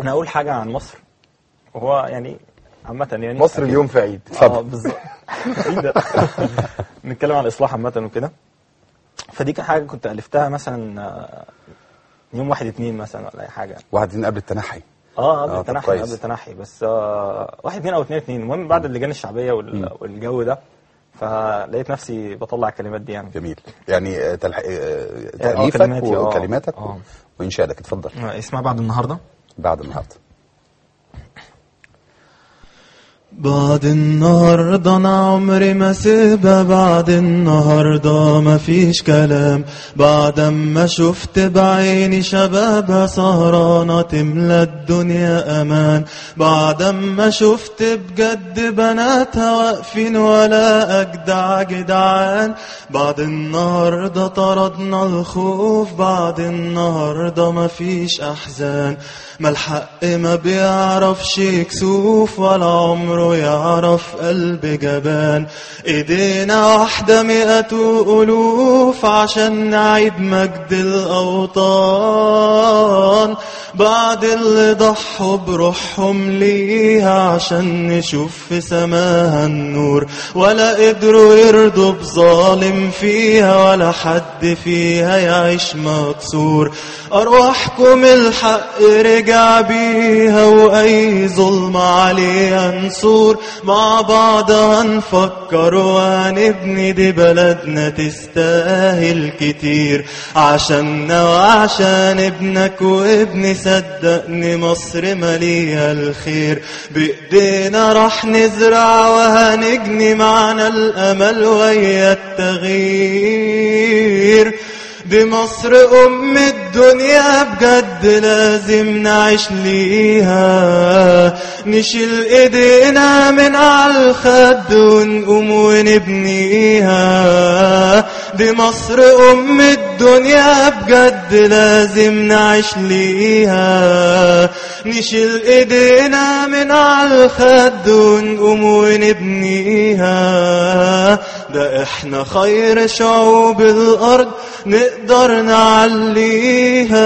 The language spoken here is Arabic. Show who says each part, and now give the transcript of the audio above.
Speaker 1: أنا أقول حاجة عن مصر. وهو يعني عامة يعني
Speaker 2: مصر اليوم في عيد.
Speaker 1: آه بالظبط؟ نتكلم عن الإصلاح عامة وكده. فدي كان حاجة كنت ألفتها مثلا آه، يوم واحد اتنين مثلا ولا أي حاجة.
Speaker 3: واحد اتنين قبل التنحي.
Speaker 1: آه قبل
Speaker 3: آه،
Speaker 1: التنحي. قبل التنحي. بس آه واحد اتنين أو اتنين اتنين. المهم بعد اللجان الشعبية وال- والجو ده فلقيت نفسي بطلع الكلمات دي يعني.
Speaker 3: جميل. يعني آه، تلح... آه،
Speaker 1: آه،
Speaker 3: تأليفك. وكلماتك
Speaker 1: آه.
Speaker 3: وإنشادك. اتفضل.
Speaker 1: اسمها بعد النهارده.
Speaker 3: بعد النهارده
Speaker 4: بعد النهاردة أنا عمري ما سيبها بعد النهاردة ما فيش كلام. بعد ما شفت بعيني شبابها سهرانة تملى الدنيا أمان. بعد ما شفت بجد بناتها واقفين ولا أجدع جدعان. بعد النهاردة طردنا الخوف بعد النهاردة ما فيش أحزان. ما الحق ما بيعرفش يكسوف ولا عمره يعرف قلب جبان. إيدينا واحدة مئة ألوف عشان نعيد مجد الأوطان. بعد اللي ضحوا بروحهم ليها عشان نشوف في سماها النور. ولا قدروا يرضوا بظالم فيها ولا حد فيها يعيش مكسور. أرواحكم الحق رجع بيها وأي ظلم عليها نصور مع بعض هنفكر وهنبني دي بلدنا تستاهل كتير. عشاننا وعشان ابنك وابني صدقني مصر مليها الخير. بإيدينا راح نزرع وهنجني معنا الأمل ويا التغيير. دي مصر أم الدنيا بجد لازم نعيش ليها. نشيل إيدينا من على الخد ونقوم ونبنيها. مصر أم الدنيا بجد لازم نعيش ليها. نشيل إيدينا من على الخد ونقوم ونبنيها. ده إحنا خير شعوب الأرض نقدر نعليها.